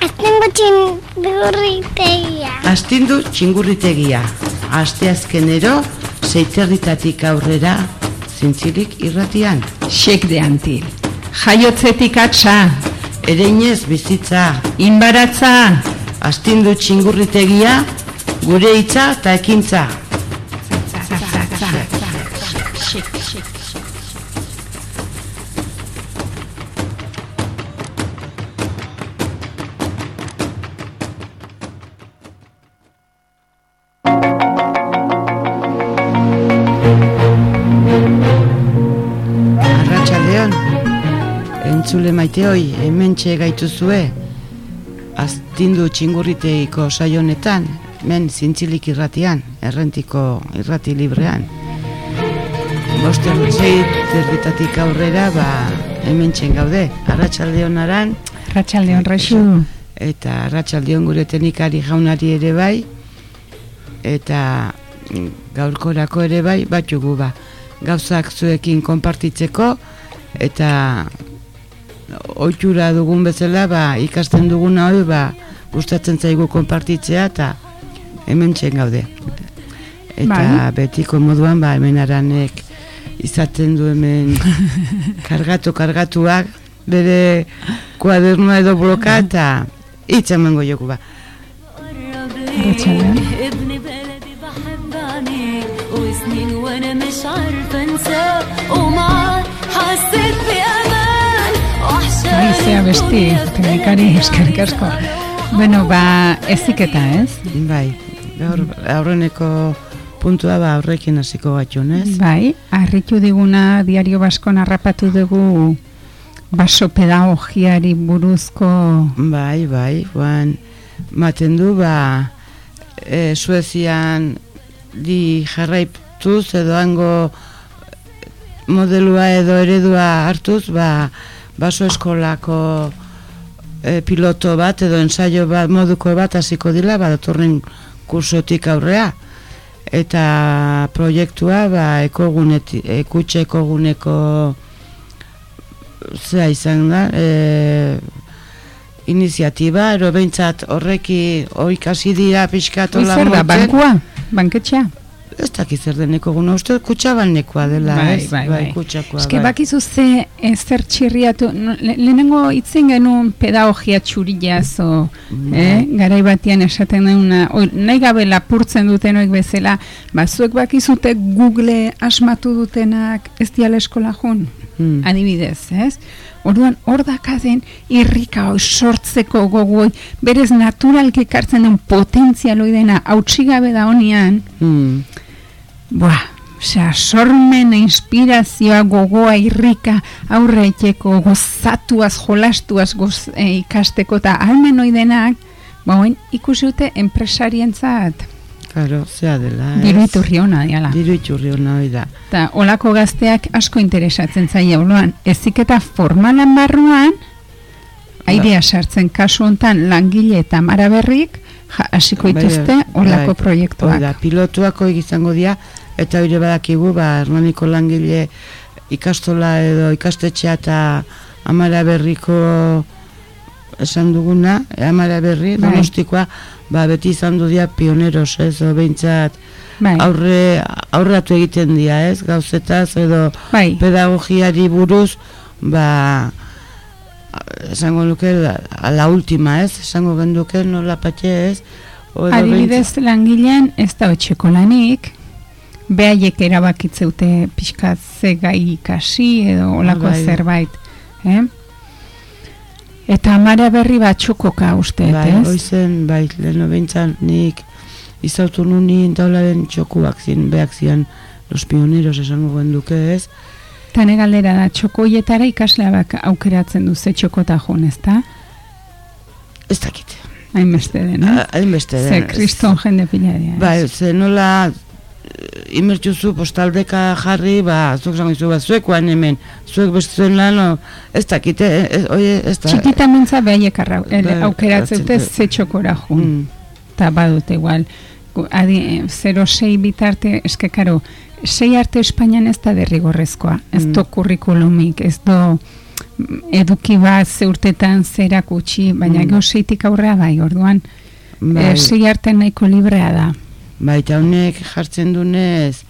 Aztengo txingurritegia. Astindu txingurritegia. Asteazkenero, zeiterritatik aurrera, zintzilik irratian. Xek de antil. Jaiotzetik atxa, Ereinez bizitza, inbaratza, astindu txingurritegia, gure hitza eta ekintza. Arratxaldeon, entzule maite hoi, hemen gaituzue, astindu txingurriteiko saionetan, men zintzilik irratian, errentiko irrati librean. Boste zei zerbitatik aurrera, ba, hemen gaude, arratsaldeon aran, ratxaldeon raixu. eta arratsaldeon gure teknikari jaunari ere bai, eta gaurkorako ere bai, batxugu ba, gauzak zuekin konpartitzeko, eta oitura dugun bezala, ba, ikasten duguna hori, ba, gustatzen zaigu konpartitzea, eta hemen gaude. Eta Bai. betiko moduan, ba, hemen aranek izaten du hemen kargatu kargatuak, bere kuadernua edo bloka, eta hitz emango joku ba. Arratsaldeon. Aizea besti, teknikari eskerrik asko. Bueno, ba, eziketa ez? Bai, gaur aurreneko puntua ba aurrekin hasiko gatxunez. Bai, harritu diguna diario baskon harrapatu dugu baso pedagogiari buruzko Bai, bai, joan maten du ba e, Suezian di jarraiptuz edo hango modelua edo eredua hartuz ba baso eskolako e, piloto bat edo ensaio bat moduko bat hasiko dila ba datorren kursotik aurrea. Eta proiektua ba ekoguneti ekutxe ekoguneko zea izan da e, iniziatiba, ero behintzat horreki oikasi dira pixkatola Zer bankua, banketxea. Ez dakit zer deneko guna, uste kutsabalnekoa dela, Bai, ez? bai, bai. kutsakoa, Eske bai. bakizu ze eh, zer txirriatu, no, le, lehenengo itzen genuen pedagogia txuriaz, o, eh, garai batian esaten oi, nahi gabe lapurtzen duten oik bezala, ba, zuek bakizute Google asmatu dutenak ez diala eskola jun, Hmm. adibidez, ez? Orduan, hor dakaden irrika hoi sortzeko gogoi, berez naturalki ekartzen den potentzialoi dena, hautsigabe da honian, Hmm. Buah, osea, sormen, inspirazioa, gogoa, irrika, aurre etxeko, gozatuaz, jolastuaz goz, e, ikasteko, eta almen oidenak, ba, oin, ikusi dute enpresarientzat, Claro, zea dela, ez? diru iturri hona diala. Diru iturri hona da. Eta olako gazteak asko interesatzen zaila oloan. Eziketa formalan barruan, airea sartzen kasu hontan langile eta maraberrik, hasiko Bai, dituzte bai, olako hori proiektuak. da, pilotuak hori izango dira, eta hori badakigu, ba, Hernaniko langile ikastola edo ikastetxea eta amara berriko esan duguna, amara berri, Bai. donostikoa, ba, beti izan du dira pioneros, ez, o behintzat, Bai, aurre, aurratu egiten dira, ez, gauzetaz, edo bai. pedagogiari buruz, ba, esango nuke, la, la última, ez, esango genduke nola patxe, ez, Adibidez langilean ez da etxeko lanik, behaiek erabakitzeute pixkat ze gai ikasi edo olako bai. zerbait. Eh? Eta amara berri bat txokoka uste, Bai, ez? oizen, bai, leheno behintzan nik izautu nuni taularen txokuak zin, behak zian los pioneros esango genduke ez. Tane galdera da, txokoietara ikasleak aukeratzen du ze txokota joan, ez da? Ez dakit. Hainbeste dena. Ah, Hainbeste Ze den. ez. kriston jende pila? Bai, ze nola eh, imertxuzu postaldeka jarri, ba, zuek zango izu, ba, zuekoan hemen, zuek beste zuen lan, ez dakite, ez, oie, ez da. Txikita mentza behaiek Bai, aukeratzen dute hartzen ze txokora joan. Mm, eta badute igual gu- adi, eh, 0-6 bitarte, eske karo, sei arte Espainian ez da derrigorrezkoa, ez Mm. do kurrikulumik, ez do eduki bat zeurtetan zerak utxi, baina Mm. mm. seitik bai, orduan, Bai, e, sei arte nahiko librea da. Bai, eta honek jartzen dunez,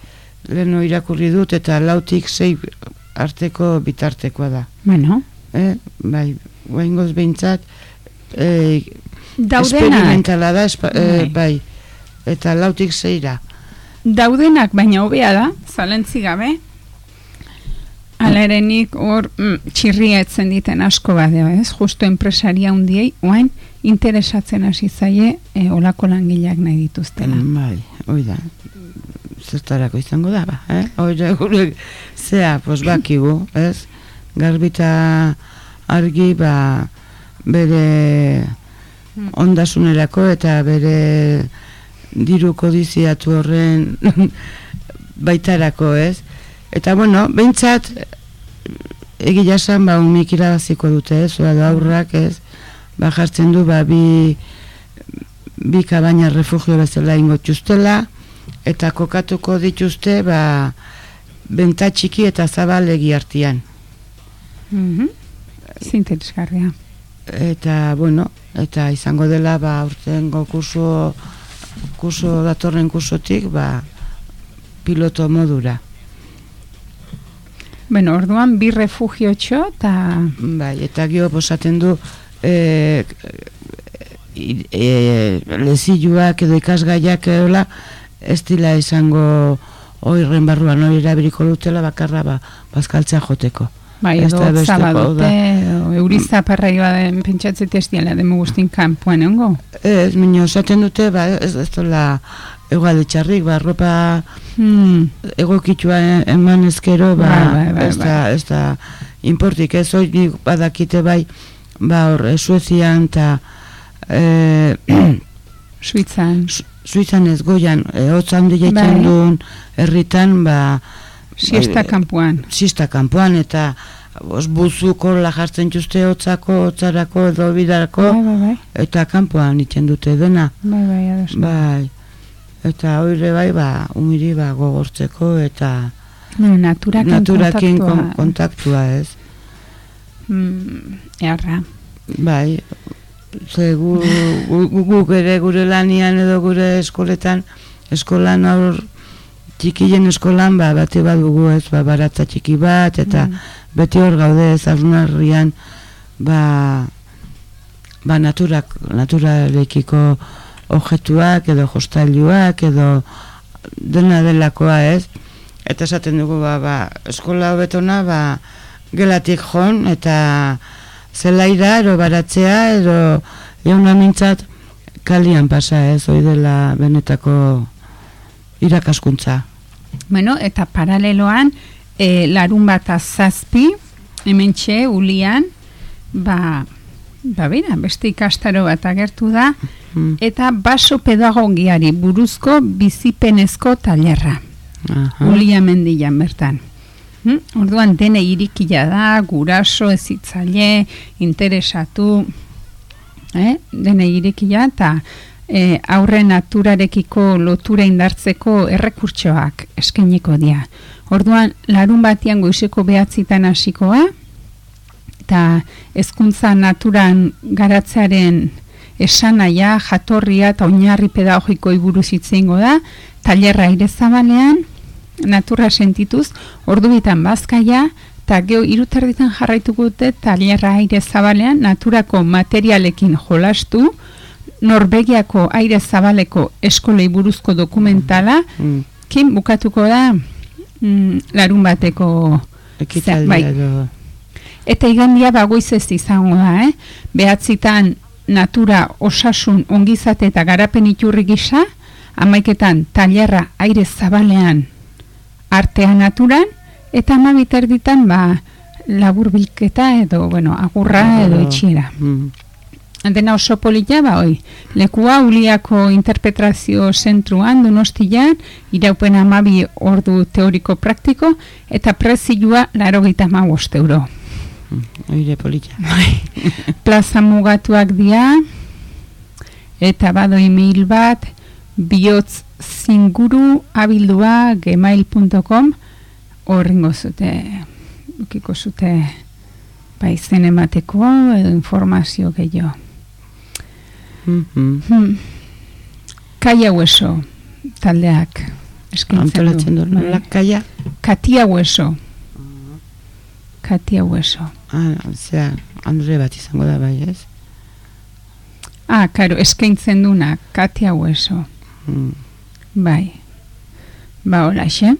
leheno irakurri dut, eta lautik sei arteko bitartekoa da. Bueno, Eh? Bai, guaingoz behintzat, eh, experimentala da, espa, eh, Bai. bai, eta lautik zeira. daudenak baina hobea da, zalentzi gabe, Ala ere nik hor mm, txirria etzen diten asko badeo, ez? Justo enpresaria hundiei, oain interesatzen hasi zaie e, olako langileak nahi dituztela. Mm, Bai, hoi da. Zertarako izango da, ba, eh? Hoi gure, zea, pos bakigu, ez? Garbita argi, ba, bere ondasunerako eta bere diru kodiziatu horren baitarako, ez? Eta, bueno, behintzat, egia esan, ba, umik irabaziko dute, ez? Oa, aurrak, ez? Ba, jartzen du, ba, bi, bi kabaina refugio bezala ingo txustela, eta kokatuko dituzte, ba, benta txiki eta zabalegi artian. Mhm. Zinteresgarria. Eta, bueno, eta izango dela, ba, urtengo kurso, kurso datorren kursotik, ba, piloto modura. Bueno, orduan bi refugio txo, eta Bai, eta gio posaten du e, e, e, leziluak edo ikasgaiak edola ez dila izango oirren barruan hori erabiliko dutela bakarra ba, bazkaltzea joteko. bai, edo zaba hau dute, edo euriza parraioa den pentsatzete ez diala demu guztin kanpoan egongo. Ez, minio, esaten dute, ba, ez, ez dola egualde txarrik, ba, ropa Hmm. egokitua e- eman ezkero, ba, Bai, bai, bai, ez, da, ez da importik, ez hori badakite bai, ba, hor, e, Suezian eta e, Suitzan, Su- Suizan ez goian, e, hotz handi Bai. jaitzen duen herritan, ba, siesta bai, kanpoan. Sista kanpoan, eta os buzuko la jartzen txuste hotzako, hotzarako edo bidarako, Bai, bai, bai. eta kanpoan itzen dute dena. Bai, bai, ados. Bai, eta hoire bai, ba, umiri ba, gogortzeko, eta Bueno, naturakin naturakin kontaktua. kon- kontaktua ez. Mm, erra. Bai, ze gu, gu, gu- guk ere gure lanian edo gure eskoletan, eskolan aur txikien eskolan, ba, bate badugu ez, ba, baratza txiki bat, eta Mm. beti hor gaude ez arnarrian, ba, ba naturak, naturarekiko objetuak edo jostailuak edo dena delakoa ez, eta esaten dugu ba, ba, eskola hobetona ba, gelatik jon eta zelaira ero baratzea edo jauna mintzat kalian pasa ez, hoi dela benetako irakaskuntza. Bueno, eta paraleloan, e, larun bat azazpi, hemen txe, ulian, ba, ba bera, beste ikastaro bat agertu da, Mm. eta baso pedagogiari buruzko bizipenezko tailerra. Aha. Ulia mendian bertan. Hm? Orduan dene irikila da, guraso, ezitzaile, interesatu, eh? dene irikila eta eh, aurre naturarekiko lotura indartzeko errekurtsoak eskainiko dira. Orduan, larun batian goizeko behatzitan hasikoa, eta hezkuntza naturan garatzearen esanaia, jatorria eta oinarri pedagogikoi buruz itzengo da, tailerra aire zabalean, natura sentituz, ordu bitan bazkaia, eta geho irutarditan jarraituko dute tailerra aire zabalean, naturako materialekin jolastu, Norvegiako aire zabaleko eskolei buruzko dokumentala, Mm. kin bukatuko da mm, larun bateko Ekitaldia bai. Eta igandia bagoiz ez izango da, eh? Behatzitan natura osasun ongizate eta garapen iturri gisa, amaiketan tailerra aire zabalean artea naturan, eta amabiter ditan ba, laburbilketa edo, bueno, agurra edo itxiera. Mm. Dena oso polita, ba, oi, lekua uliako interpretazio zentruan donostian, iraupen amabi ordu teoriko praktiko, eta prezioa laro gita euro. Oire polita. plaza mugatuak dira eta bado email bat bihotz zinguru abildua gmail.com horrengo zute ukiko zute ba, izen emateko edo informazio gehiago. Mhm. Hmm. Kaia hueso taldeak eskintzen du, Bai. kaia? Katia hueso. Katia hueso. Ah, zera, Andre bat izango da bai, ez? Ah, karo, eskaintzen duna, Katia hueso. Mm. Bai. Ba, holaxe.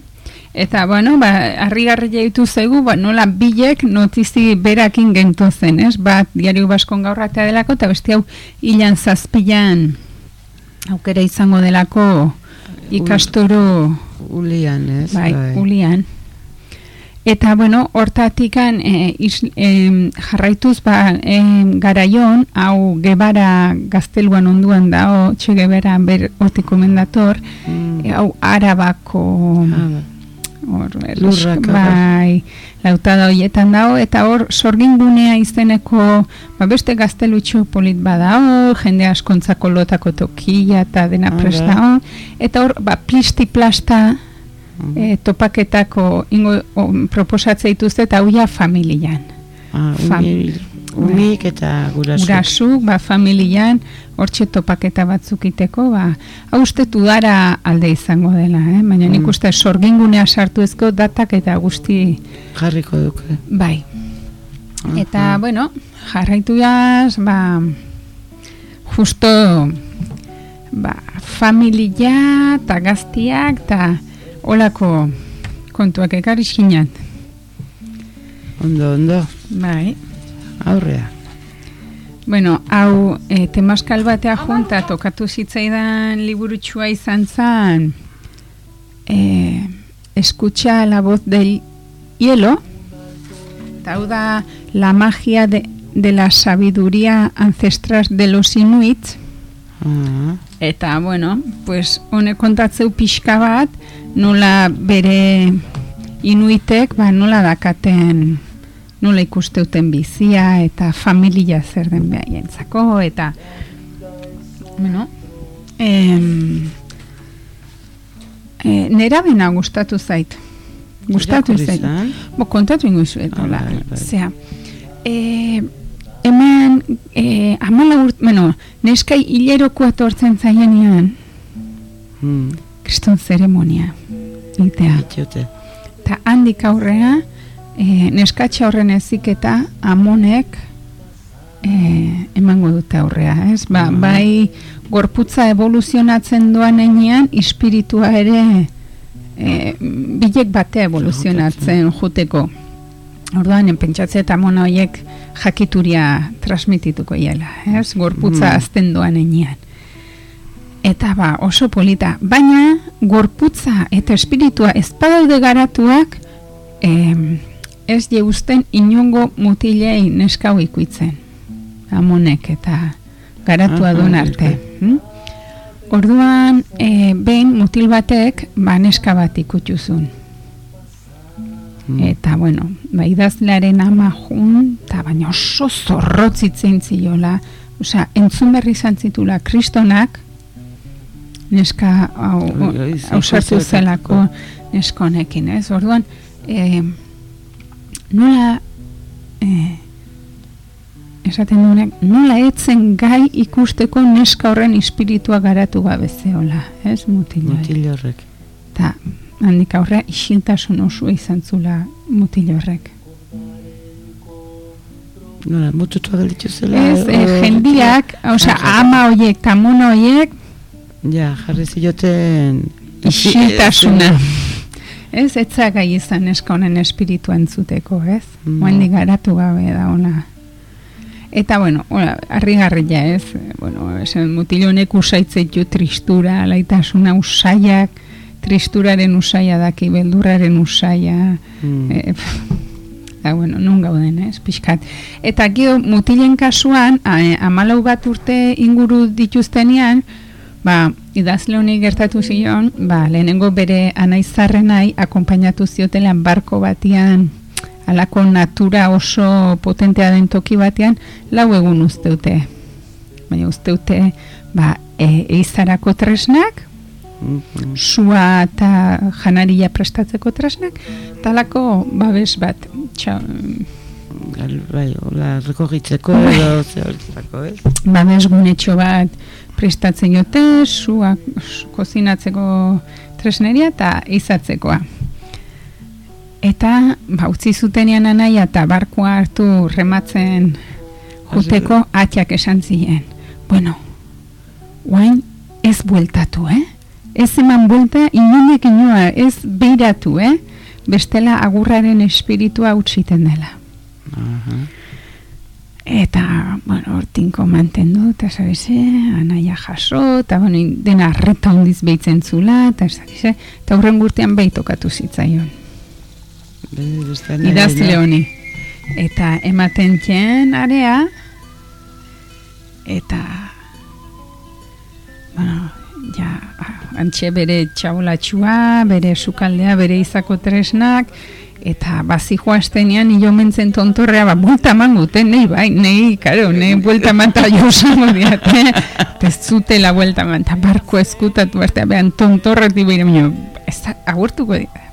Eta, bueno, ba, harrigarri jaitu zaigu, ba, nola bilek notizi berakin gentu zen, ez? Bat, diario baskon gaurratea delako, eta beste hau hilan zazpilan aukera izango delako ikastoro Ulian, ez? bai, ulian. Eta, bueno, hortatikan e, is, em, jarraituz, ba, em, garaion, hau gebara gazteluan onduan da, o, txe gebara ber hortik omendator, Mm. e, hau arabako Ah, ba. hor, erres- Lurrak, bai, lautada horietan dago, eta hor sorgingunea izeneko, ba, beste gaztelutxo polit badao, jende askontzako lotako tokia eta dena Ah, bai. hor, eta hor, ba, plisti plasta Mm. e, topaketako ingo o, proposatze dituzte eta hauia familian. Ah, fam- umik eta gurasuk. Gurasuk, ba, familian, hortxe topaketa batzuk iteko, ba, hau udara alde izango dela, eh? baina nik Mm. uste sorgingunea sartu ezko datak eta guzti Jarriko duke. bai. Eta, ah. bueno, jarraitu jaz, ba, justo, ba, familia eta gaztiak eta olako kontuak ekarri xinat. Ondo, ondo, Bai. aurrea. Bueno, hau e, temaskal batea junta tokatu zitzaidan liburutxua izan zan e, escucha la voz del hielo eta hau da la magia de, de la sabiduría ancestral de los inuits Ah, eta bueno, pues honek kontatzeu pixka bat nola bere inuitek ba, nola dakaten nola ikusteuten bizia eta familia zer den behaientzako eta bueno em, e, nera bena gustatu zait gustatu zait? Bo, kontatu ingo zuet, Ah, hola. bai, bai. Zea, e, hemen, e, amala urt, bueno, neskai hileroko atortzen zaienean, Hmm, kriston zeremonia, itea. itxote. Eta handik aurrea, e, neskatxa horren eziketa amonek e, emango dute aurrea, ez? Ba, Mhm. bai gorputza evoluzionatzen doan enean, espiritua ere e, bilek batea evoluzionatzen juteko. Orduan, pentsatze eta mona horiek jakituria transmitituko iela, ez? Gorputza Mhm. azten doan enean. Eta ba, oso polita. Baina, gorputza eta espiritua ez badaude garatuak, em, ez jeusten inongo mutilei neskau ikuitzen. Amonek eta garatua duen arte. bai. Hm? Orduan, e, behin mutil batek, ba, neska bat ikutuzun. Hmm. Eta, bueno, ba, idazlearen ama jun, eta baina oso zorrotzitzen ziola, osea, entzun berri izan zitula kristonak, neska hau, hau sartu zelako neskonekin, ez? Orduan, e, nola, e, esaten duenak, nola etzen gai ikusteko neska horren espiritua garatu gabe zeola, ez? Mutil horrek. Eta handik aurrea isiltasun osua izan zula mutil horrek. Nola, mututua gelditu zela? Ez, e, o- jendiak, osea, Ah, ama hoiek eta mono hoiek Ja, jarri zioten... isiltasuna. Ez, etza gai izan eska honen espiritua entzuteko, ez? Mm. Mm. garatu gabe da ona. Eta, bueno, hola, harrigarria ez, eh, bueno, esan mutil honek usaitzeitu tristura, laitasuna usaiak, tristuraren usaia daki, beldurraren usaia, Mm. E, pf, da, bueno, nun gauden, ez, pixkat. Eta gero, mutilen kasuan, a, amalau bat urte inguru dituztenean, ba, idazle honi gertatu zion, ba, lehenengo bere anaizarrenai akompainatu ziotelean barko batian, alako natura oso potentea den toki batean, lau egun usteute. Baina usteute, ba, e, eizarako tresnak. Sua eta janaria prestatzeko tresnak, talako babes bat txa, Gal, bai, hola, rekorritzeko edo zehoretzako, ez? babes gunetxo bat prestatzen jote, sua kozinatzeko tresneria eta izatzekoa. Eta, ba, utzi zutenean anaia eta barkua hartu rematzen juteko atxak esan ziren. Bueno, guain ez bueltatu, eh? Ez eman buelta inundik inua, ez beiratu, eh? Bestela agurraren espiritua utziten dela. Aha. Eta, bueno, hortinko mantendu, eta sabes, eh, anaia jaso, eta, bueno, dena arreta hondiz behitzen zula, eta, sabes, eh, eta hurren gurtean behitokatu zitzaion. Be- beste anaia Idazle ja. honi. Eta ematen txen area, eta, bueno, antxe bere txabolatxua, bere sukaldea, bere izako tresnak, eta bazi joaztenean nio mentzen tontorrea, ba, buelta eman gute, nei bai, nei, karo, nei buelta eman eta jo zango diate, eta ez zutela buelta eman, eta barko eskutatu, eta behan tontorretik behire, baina, ez da, agurtuko dira.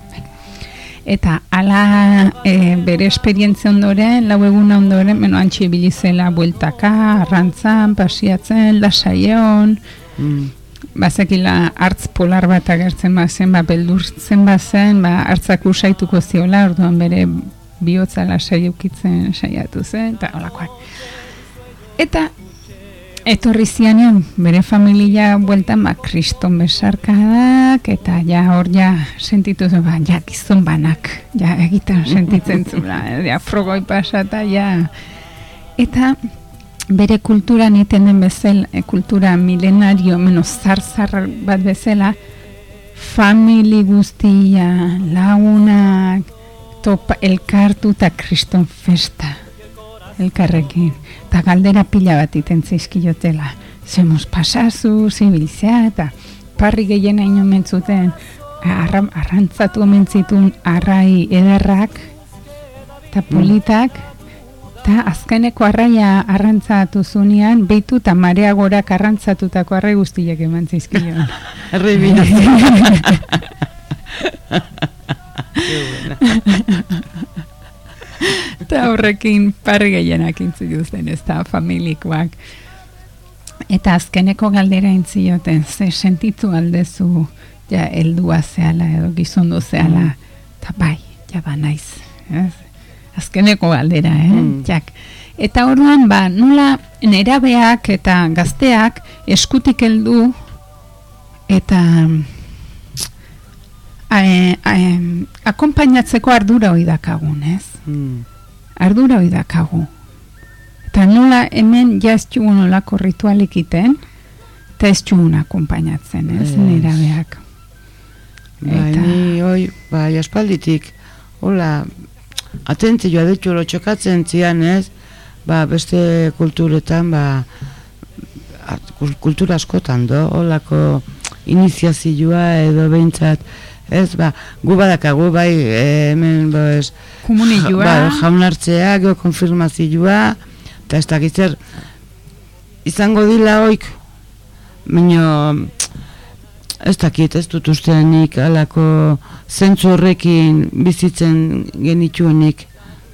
Eta ala e, bere esperientzia ondoren, lau egun ondoren, beno, antxe ibilizela bueltaka, arrantzan, pasiatzen, lasaion, Mm. Bazekila hartz polar bat agertzen bazen, ba, beldurtzen bazen, ba, hartzak usaituko ziola, orduan bere bihotza lasai eukitzen saiatu zen, eta holakoak. Eta etorri zianean bere familia bueltan ba, kriston besarkadak, eta ja hor ja sentitu zen, ba, ja gizon banak, ja egiten sentitzen zula, ja frogoi pasata, ja. Eta bere kulturan iten den bezala, e, kultura milenario, menos zar-zar bat bezala, famili guztia, lagunak, topa, elkartu eta kriston festa elkarrekin. Eta galdera pila bat iten zizkiotela. Zemos pasazu, zibilzea, eta parri gehiena ino mentzuten, arra, arrantzatu mentzitun arrai ederrak, eta politak, eta azkeneko arraia arrantzatu zunean, beitu eta marea gorak arrantzatutako arrai guztiak eman zizkion. Herri bina. Qué buena. eta horrekin parri gehienak intzituzten ez da familikoak. Eta azkeneko galdera intzioten, ze sentitu aldezu ja heldua zehala edo gizondu zehala, eta bai, ja ba naiz. Ez? Azkeneko galdera, eh? Mm. Jak. Eta orduan, ba, nola nerabeak eta gazteak eskutik heldu eta e, e, akompainatzeko ardura hoi dakagun, ez? Mm. ardura hoi dakagu. Eta nola hemen ja ez txugun olako ritualik iten, eta ez txugun akompainatzen, ez, Ez. nerabeak. Bai, Eta- ni hoi, bai, aspalditik, hola, atentzioa detxu txokatzen zian, ez? Ba, beste kulturetan, ba, kultura askotan do, holako iniziazioa edo behintzat, ez, ba, gu badakagu, bai, eh, hemen, ba, ez, Komunioa, ba, jaunartzea, gero konfirmazioa, eta ez dakit zer, izango dila oik, Baina, ez dakit, ez dut usteanik alako zentzu horrekin bizitzen genituenik,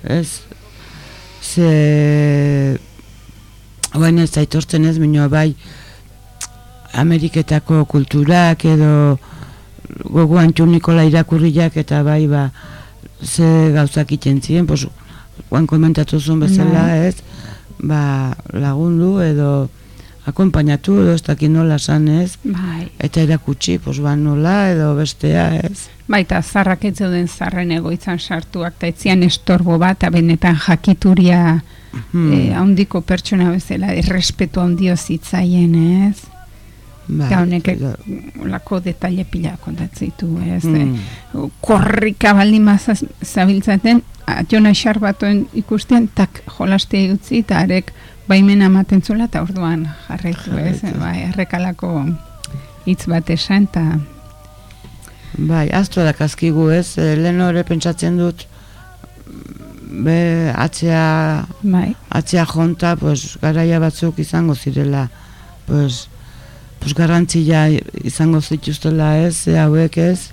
ez? Ze, baina ez aitortzen ez, baina bai, Ameriketako kulturak edo gogoan txunikola irakurriak eta bai ba ze gauzak iten ziren, pos, guan komentatu zuen bezala Bai. ez, ba lagundu edo akompainatu edo ez dakit nola san ez, bai, eta erakutsi, pos ba nola edo bestea ez. baita zarrak ez zeuden zarren egoitzan sartuak, eta etzian estorbo bat, eta benetan jakituria Hmm, eh, handiko pertsona bezala, errespetu handio zitzaien, ez? bai, Eta honek olako detaile pila kontatzitu, ez? Hmm. Eh, korrika baldin mazaz zabiltzaten, jona xar batoen ikustien, tak jolastea utzi, eta arek baimena ematen zula, eta orduan jarraitu, ez? Bai, errekalako hitz bat esan, eta Bai, astro da kaskigu ez, eh, lehen hori pentsatzen dut, be, atzea, bai, atzea jonta, pues, garaia batzuk izango zirela, pues, pues garrantzia izango zituztela ez, hauek ez,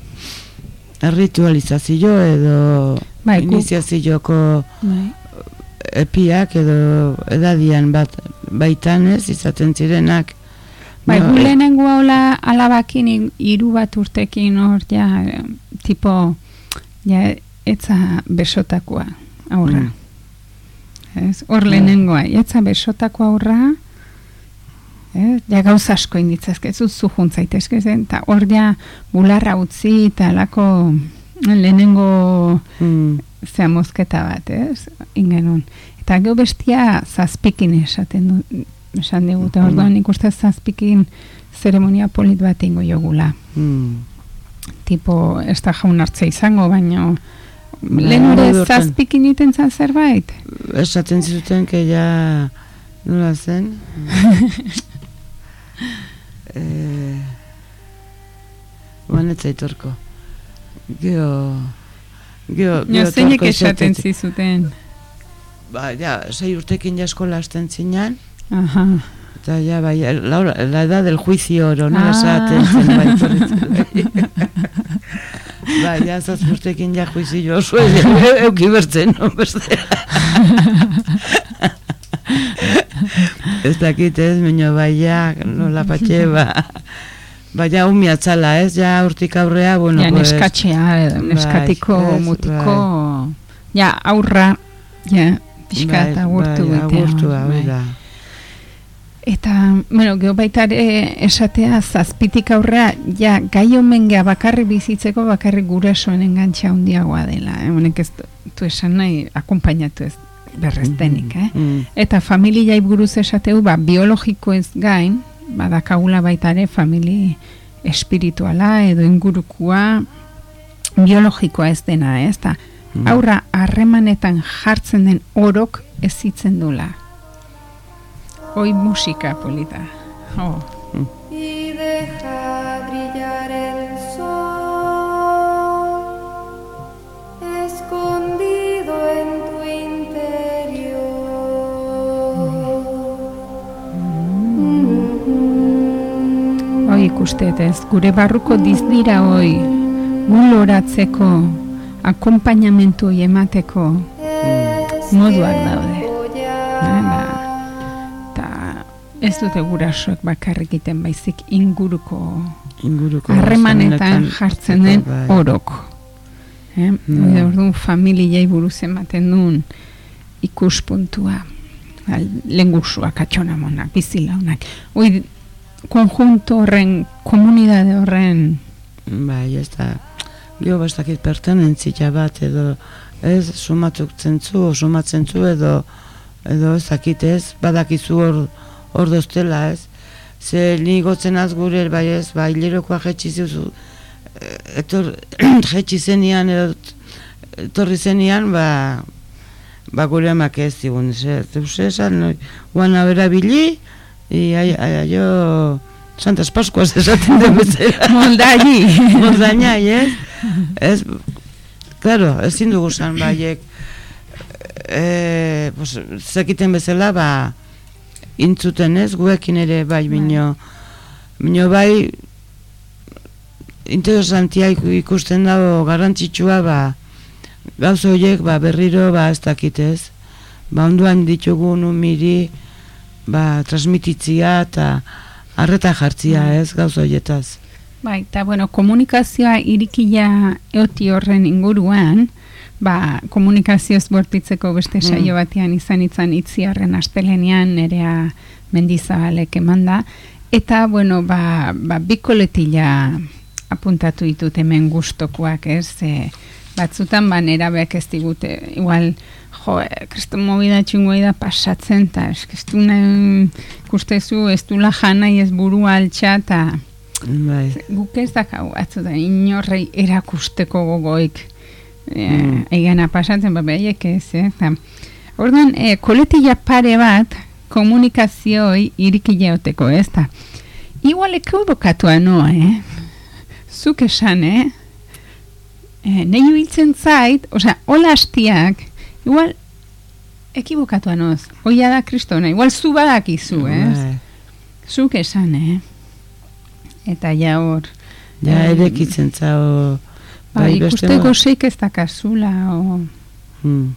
ritualizazio edo Bai, iniziazioko bai. Epiak edo edadian bat baitan ez izaten zirenak. Bai, No, gu e- lehenengo haula alabakin hiru bat urtekin hor ja, eh, tipo, ja, etza besotakoa aurra. Mm. Ez, hor lehenengoa, etza besotako aurra, ez, ja gauza asko inditzazke, ez zu juntzaitezke zen, eta hor ja bularra utzi eta alako lehenengo Mm, zea mozketa bat, ez? Ingenun. Eta gero bestia zazpikin esaten du, esan digute, Mhm. orduan nik uste zazpikin zeremonia polit bat ingo jogula. mm. Tipo, ez da jaun hartzea izango, baino Ba, lehen ere zazpikin iten zan zerbait? Esaten zuten, que ja, nola zen? eh, Banet zaitorko. Geo, Jo, geo zeinek esaten zizuten. Ba, ja, sei urtekin ja eskola hasten zinan, Aha. eta ja, bai, la, hora- la edad del juicio oro, nola Ah. esaten zen, bai. Ba, ja, zaz urtekin ja juizio oso, euki bertzen, no, beste. ez dakit ez, mino bai, ja, nola patxe, ba, ba, ja, umiatzala, ez, ja, urtik aurrea, bueno, ja, pues, neskatxea, edo, bai, neskatiko, ez, mutiko, ja, aurra, ja, pixka eta agurtu bai, agurtua, bai. da. Eta, bueno, geho baita esatea zazpitik aurrea, ja, gai omen gea bakarri bizitzeko bakarri gurasoen engantxa handiagoa dela. Eh? Honek ez du, esan nahi, akompainatu ez berreztenik, eh? Mm, Eta familiai buruz esateu, ba, biologiko ez gain, badakagula baita ere famili espirituala edo ingurukua biologikoa ez dena, ez da. mm. Aurra harremanetan jartzen den orok ez zitzen dula. Hoi musika polita. Oh. y ez, gure barruko dizdira hoi, guloratzeko, akompainamentu emateko, moduak daude. Eh, ba, eta ez dute gurasoek bakarrik egiten baizik inguruko inguruko harremanetan jartzen den bai. orok. Eh? Mm. Mm. Orduan familiai buruz ematen duen ikuspuntua. Al, lengusuak, atxonamonak, bizilaunak. Hoi, konjunto horren, komunidade horren, Bai, ez da, gio bastakit pertenentzia bat edo ez sumatuk zentzu, sumatzen zu edo edo ez dakit ez, badakizu hor hor doztela ez. Ze ni gotzen az gure bai ez, bai hilerokoa jetxi zuzu, eh, etor, jetxi zenian edo etorri zenian, ba, ba gure amak ez zigun, ze, zeus esan, no, i ai, jo, Santas Pascuas esaten den bezala. moldari. Mordaina, ez? Ez, claro, ezin dugu san baiek e, pues, zekiten bezala, ba, intzuten ez, guekin ere bai, mino, mino bai, interesantia iku- ikusten dago garrantzitsua, ba, gauza horiek, ba, berriro, ba, ez dakit ez, ba, onduan ditugun umiri, ba, transmititzia eta harreta jartzia ez, gauza horietaz. Bai, eta bueno, komunikazioa irikila eoti horren inguruan, ba, komunikazioz bortitzeko beste Mm. saio batean izan itzan itziarren astelenean nerea mendizabalek emanda, eta, bueno, ba, ba bikoletila apuntatu ditut hemen gustokoak, ez, e, batzutan ba nerabeak ez digute, igual, jo, eh, kriston movida txungoi da pasatzen, eta eskestu nahi, ikustezu, ez du janai ez burua altxa, eta Bai. guk ez dakau batzutan inorrei erakusteko gogoik e, Mm. egana pasatzen, ba, behaiek ez, eh? Ta, orduan, e, koletilla pare bat komunikazioi irikileoteko, ez da. Igual ekibokatuan noa, eh? Zuk esan, eh? E, Nei biltzen zait, osea, hola hastiak, igual ekibokatuan noz. Oia da kristona, igual zu badakizu, eh? Bai. Zuk esan, eh? Eta ja hor. Ja, erekitzen zao... Ba, ikusteko zeik ez dakazula, o... Hmm.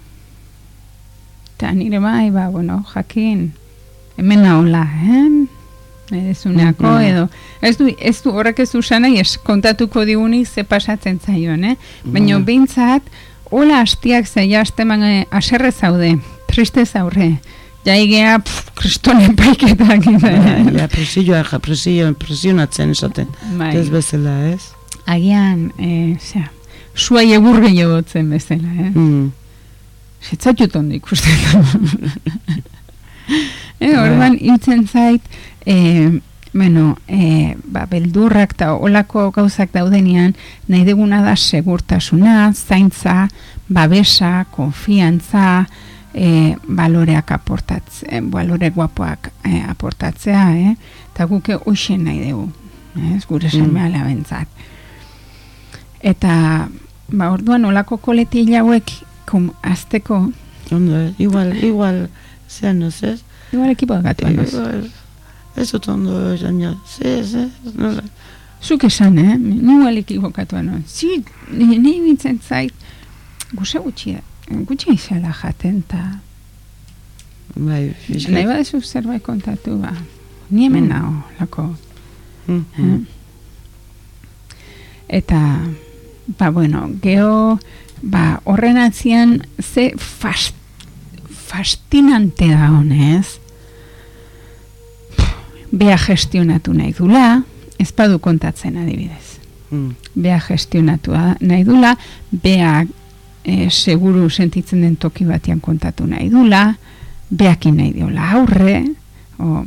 Eta nire bai, ba, bueno, jakin, hemen nahola, eh? Ezuneako, Mhm. edo, ez du, ez du, horrek ez du sanai, ez kontatuko digunik ze pasatzen zaion, eh? Baina Mhm. behintzat, hola hastiak zaila hasteman eh, aserre zaude, triste zaurre, jaigea, kristonen paiketak, Bai, ja, presioa, ja, presio, presionatzen esaten. bai. Ez bezala, ez? agian, eh, zera, suai egur gehiago bezala, eh? Mm. Zitzatut ondo ikusten eh, orduan, hiltzen zait, eh, bueno, eh, ba, beldurrak eta olako gauzak daudenean, nahi deguna da segurtasuna, zaintza, babesa, konfiantza, eh, baloreak aportatzea, balore guapoak eh, aportatzea, eh? eta guke hoxen nahi dugu, ez, gure Mm. seme alabentzat. Eta, ba, orduan, olako koletila hauek, kom, azteko, Ondo, igual, igual, zean, ez ez? igual ekipo gatu anoz. Igual, ez dut ondo esan jo, ze, ze, nola. Zuk esan, eh? Ni igual ekibokatu anoz. Zi, ni, ni bintzen zait, guze gutxi, gutxi izala jaten, eta Bai, nahi fiskat. badezu zerbait kontatu, ba, ni hemen Mm. nao, lako. Mm, Eh? mm. Eta, ba, bueno, geho, ba, horren atzian, ze fast, fastinante da honez, bea gestionatu nahi dula, ez badu kontatzen adibidez. Mm. Bea gestionatu da- nahi dula, bea e, seguru sentitzen den toki batean kontatu nahi dula, beakin nahi diola aurre, o,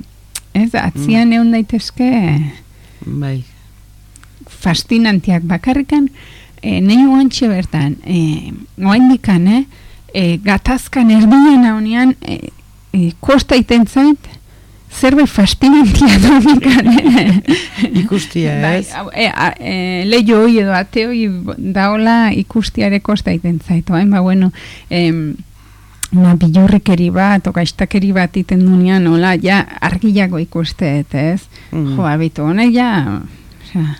ez, atzian egon daitezke, Bai, fascinantiak bakarrikan e, nahi oantxe bertan e, eh, e, gatazkan erdian haunean e, e, kosta iten zait zerbait fascinantia donikan eh? ikustia, bai, ez? hau, e, a, e, leio hoi edo ate hoi daola ikustiare kosta iten zait oain, ba, bueno em, una bilurrikeri bat, okaistakeri bat iten dunean, hola, ja, argiago ikusteet, ez? Mm. Jo, abitu, honek ja, osea,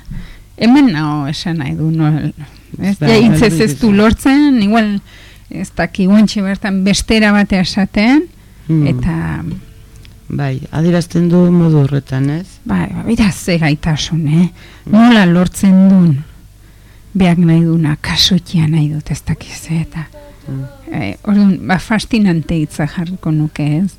hemen nao esan nahi du, no, ez, Bai, ja, hitz ez bai, du bai. lortzen, igual, ez daki guantxe bertan bestera batea esaten, Mm. eta, Bai, adierazten du modu horretan, ez? bai, ba, bera ze gaitasun, eh? Nola lortzen dun, beak nahi duna, kasoitia nahi dut, ez dakiz, eh, eta, Mm. eh, orduan, ba, fascinante hitza jarriko nuke, ez?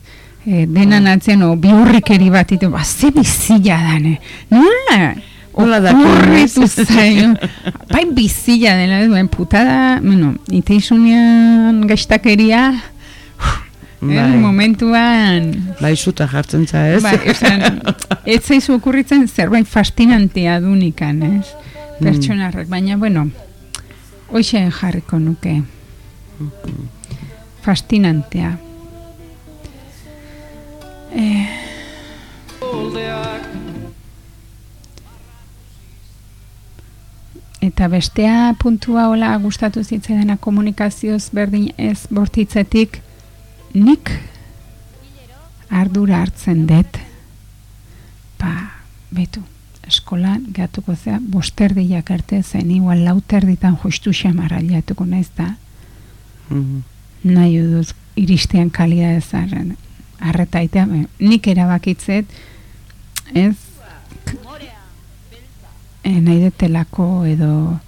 Eh, denan atzean, o, biurrikeri bat ito, ba, ze bizila dane, nola, Nola daki, okurritu ez? zaio, bai bizila dela, bain putada, bueno, iteisunean gaiztakeria, eh, momentuan, bai, suta jartzen za, ez? Bai, esan, ez zaizu okurritzen zerbait fascinantea dunikan, ez? Pertsonarrek, baina, bueno, hoxe jarriko nuke. Fascinantea. Eh, eta bestea puntua hola gustatu zitzaidana komunikazioz berdin ez bortitzetik nik ardura hartzen dut ba, betu eskolan gehatuko zea bosterdiak arte zen igual lauterditan justu xamarra jatuko naiz da Mhm. nahi dut iristean kalia ezaren arretaitea, nik erabakitzet ez e, nahi detelako edo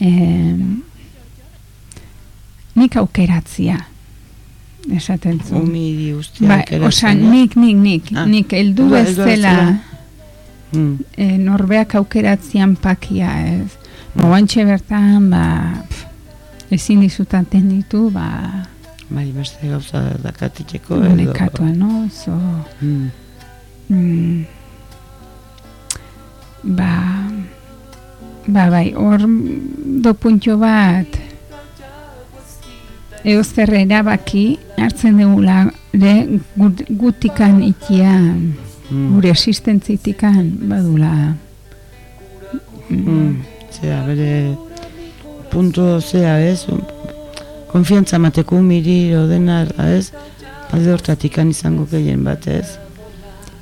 em, nik aukeratzia esaten zu Bai, eratzen, osea, eh? nik, nik, nik, Ah. nik heldu Ba, ez dela bezala. Mm. e, norbeak aukeratzian pakia ez. Moantxe bertan, ba, pf, ezin dizutaten ditu, ba, Bai, beste gauza dakatitzeko edo. nekatuan, no? Zo, Mm. mm, ba, ba, bai, hor do puntio bat, zer erabaki hartzen dugula, de, gut, gutikan ikia, Mm. gure existentzitikan badula Mm. Zera, bere punto zea, ez? Konfiantza mateko umiri odena, ez? Alde hortatikan izango gehien bat, ez?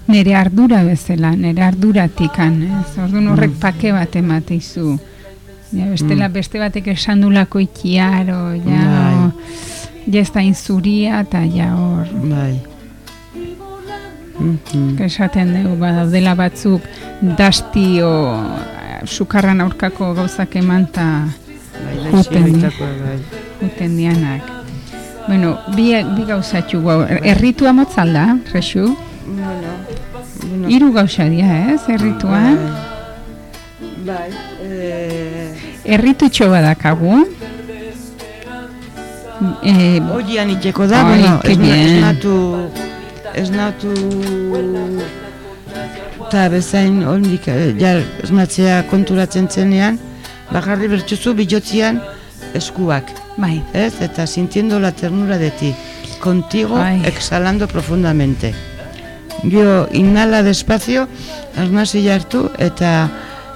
nere ardura bezala, nere arduratikan, ez? Orduan horrek pake bat emate izu. Ja, bestela Mm. beste batek esan dulako ikiaro, ja, Bai. o, ja ez da inzuria eta ja hor bai. Mhm. esaten dugu badaudela batzuk dasti o eh, sukarran aurkako gauzak eman eta Bai, Juten. bai. juten dianak. Bueno, bi, bi gauzatxu gau, erritua motzalda, Resu? Bueno, bueno, Hiru gauza dira, ez, errituan? Bai, bai, eh, Erritutxo badakagu. E, Oian itxeko da, bueno, que ez, bien. ez natu, ez natu, eta bezain, ondik, eh, ja, ez natzea konturatzen zenean, bajarri bertsuzu bilotzian eskuak, bai, ez? Eta sintiendo la ternura de ti, contigo, Ai. exhalando profundamente. Gio, inhala despacio, arnasi hartu, eta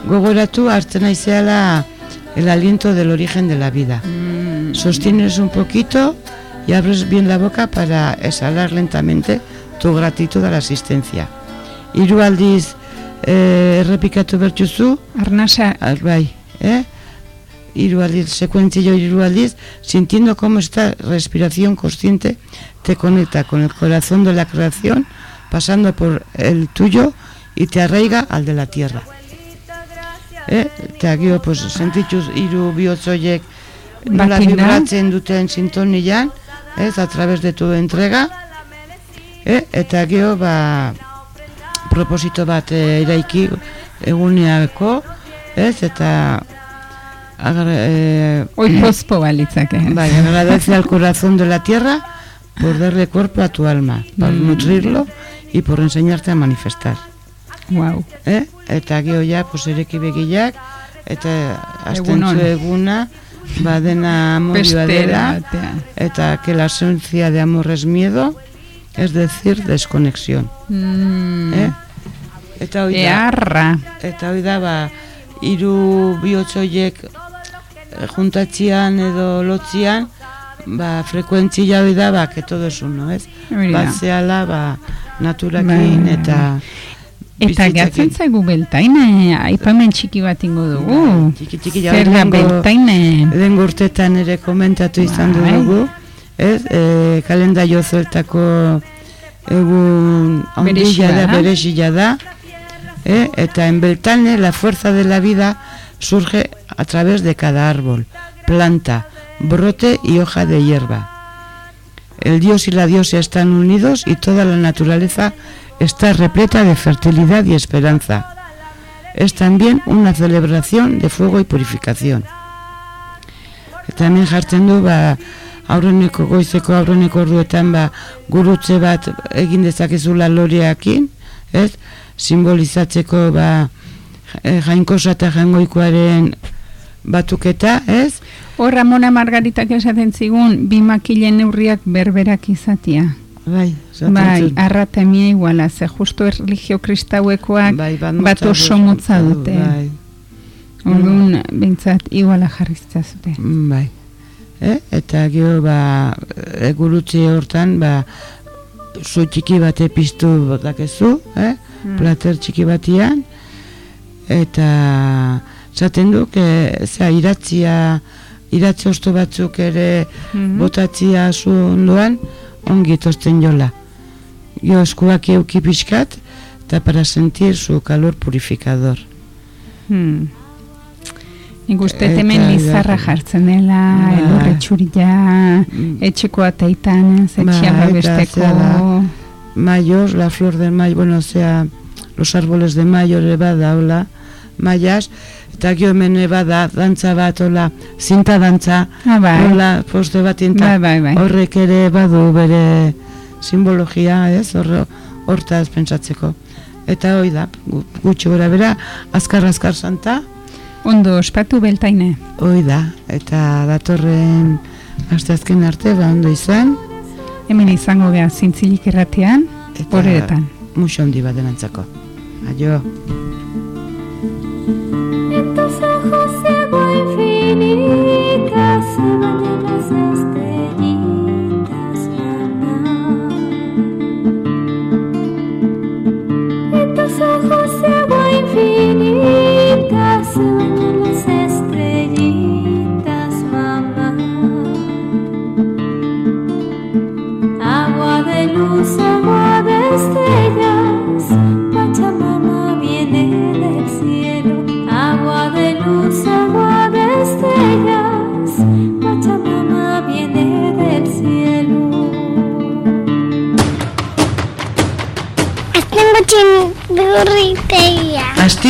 gogoratu hartzen naizeala el aliento del origen de la vida. mm, Sostienes un poquito y abres bien la boca para exhalar lentamente tu gratitud a la asistencia. Hiru aldiz eh, errepikatu arnasa, ah, bai, eh? Hiru aldiz, sekuentzio hiru aldiz, sintiendo cómo esta respiración consciente te conecta con el corazón de la creación, pasando por el tuyo y te arraiga al de la tierra. Eh? Eta gio, pues, sentituz hiru bihotzoiek nola vibratzen duten sintonian, ez, a través de tu entrega, eh? eta gio, ba, proposito bat eh, eraiki eguneako, ez, eta agar, eh, oi pozpo balitzake. Bai, agradece al corazón de la tierra por darle cuerpo a tu alma, por Mm. nutrirlo y por enseñarte a manifestar. Wow. Eh? Eta gero ja, pues, ereki begiak, eta Egunon. astentzu eguna, ba dena amorioa dela, eta que la ausencia de amor es miedo, es decir, desconexión. Mm, Eh? Eta hoi da, eta hoi da, ba, hiru bihotzoiek eh, juntatzian edo lotzian, ba, frekuentzia hoi da, ba, que todo es uno, ez? Bat zehala, ba, naturakin Bai. eta Eta zaigu beltaine, aipamen txiki bat ingo dugu. Bai, txiki txiki ja, Zer da beltaine. Lehen urtetan ere komentatu izan Bai. dugu, ez? E, kalendario zueltako egun ondila da, berezia da, eh? eta en Beltane la fuerza de la vida surge a través de cada árbol, planta, brote y hoja de hierba. El dios y la diosa están unidos y toda la naturaleza está repleta de fertilidad y esperanza. Es también una celebración de fuego y purificación. Hemen jartzen du, ba, aurreneko goizeko aurreneko orduetan, ba, gurutze bat egin dezakezula loreakin, ez? Simbolizatzeko, ba, ja- jainkosa eta jangoikoaren batuketa, ez? Hor Ramona Margaritak esaten zigun, bi makilen neurriak berberak izatia. Bai, Bai, zuen. arratemia iguala, ze justo erligio kristauekoak bai, bat, oso motza du, dute. Bai, Orduan, behintzat, iguala jarriztza zute. Mm, bai. Eh? Eta gero, ba, e, gurutze hortan, ba, zu txiki bate piztu dakezu, eh? Mm. plater txiki batian, eta zaten du, que, zera, iratzia, iratze osto batzuk ere Mhm. botatzia zu ondoan, ongi etortzen jola. Jo eskuak euki pixkat, eta para sentir su calor purificador. Hmm. Nik uste hemen lizarra bai. jartzen dela, Bai. elurre txurila, Mm. etxeko ateitan, Bai, zetxiak eta babesteko. zera, mayos, la flor del mayo, bueno, sea, los árboles de mayo ere bada, mayas, eta gio hemen bada, dantza bat, hola, zinta dantza, Ah, bai. hola, poste bat inta, Bai, bai, bai. horrek ere badu bere simbologia, ez, horro, hortaz pentsatzeko. Eta hoi da, gu- gutxi gora bera, azkar-azkar santa, Ondo, ospatu beltaine. hoi da, eta datorren asteazken arte, ba ondo izan, Hemen izango geha zintzilik erratean, Eta- horretan. muxo handi bat denantzako. Aio.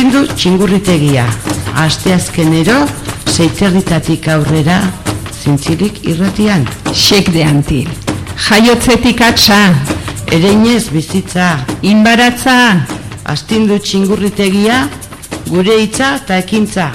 Astindu txingurritegia. Asteazkenero, seiterritatik aurrera, zintzilik irratian. Xek de antil. Jaiotzetik atxa, Ereinez bizitza, inbaratza, astindu txingurritegia, gure hitza eta ekintza.